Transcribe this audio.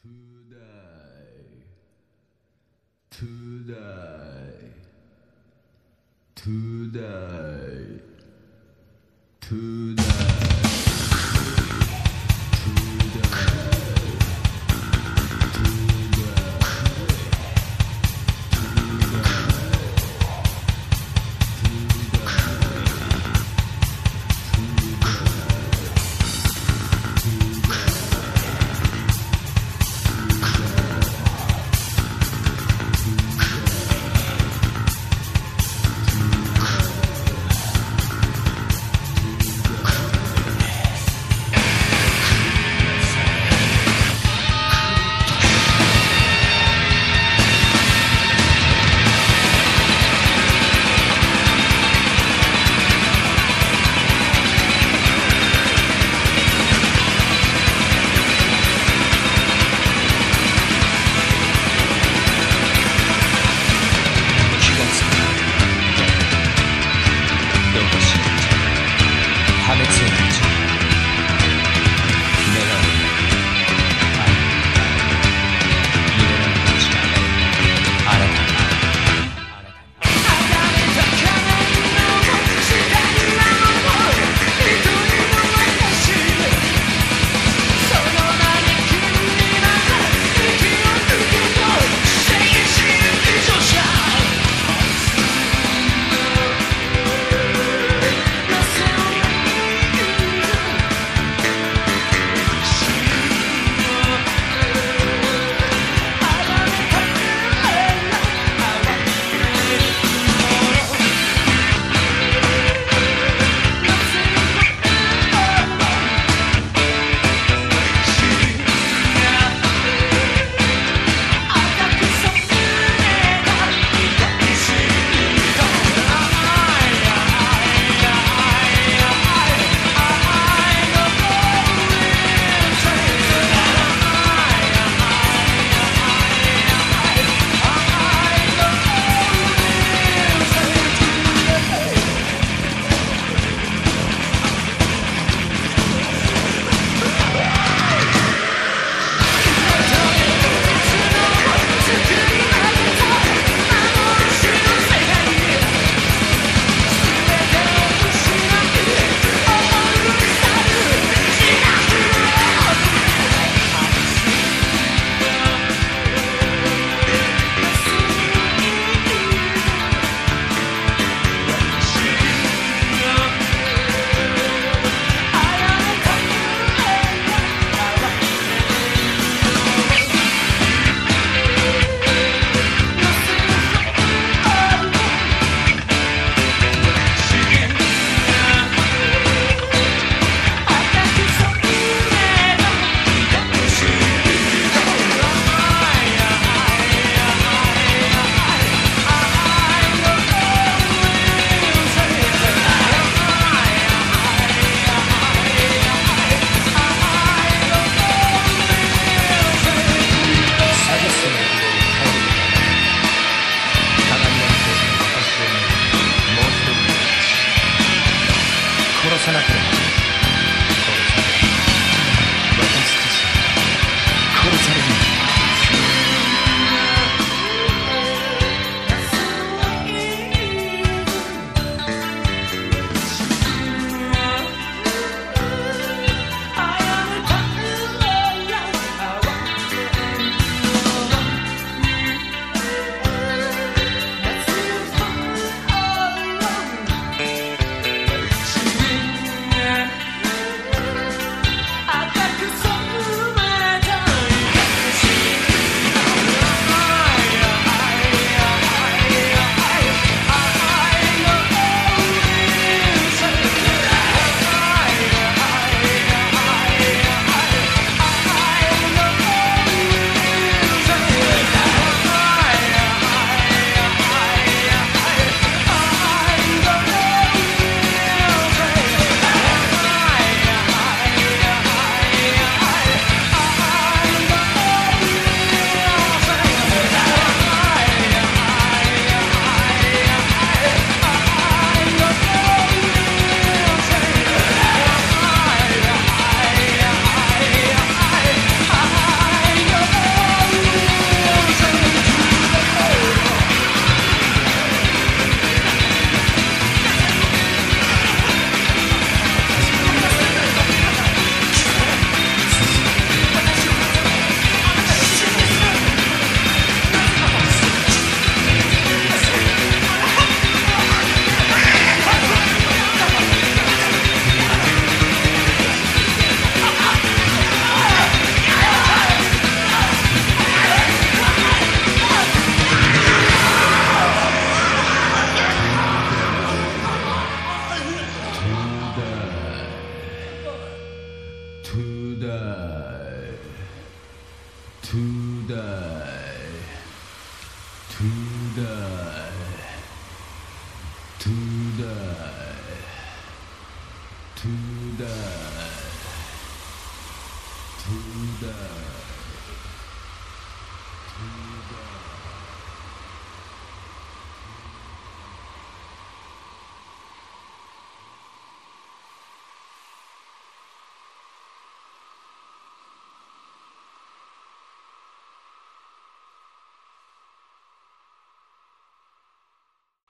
Today, today, today, today, today, today, today, today, today.